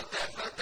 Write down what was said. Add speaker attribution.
Speaker 1: التفت